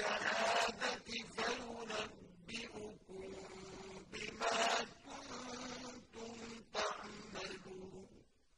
الشَّهَادَةِ